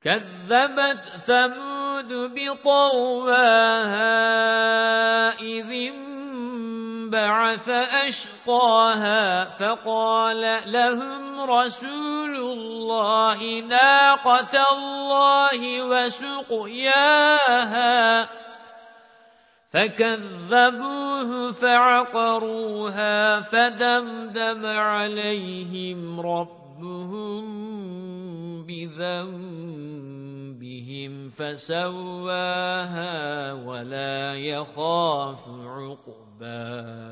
كَذَّبَتْ ثَمُودُ بِطَغْوَاهَا إِذِ انبَعَثَ أَشْقَاهَا فَقَالَ لَهُمْ رَسُولُ اللَّهِ نَاقَةَ اللَّهِ وَسُقْيَاهَا فَكَذَّبُوهُ فَعَقَرُوهَا فَدَمْدَمَ عَلَيْهِمْ رَبُّهُم بِذَنبِهِمْ فَسَوَّاهَا وَلَا يَخَافُ عُقْبَاهَا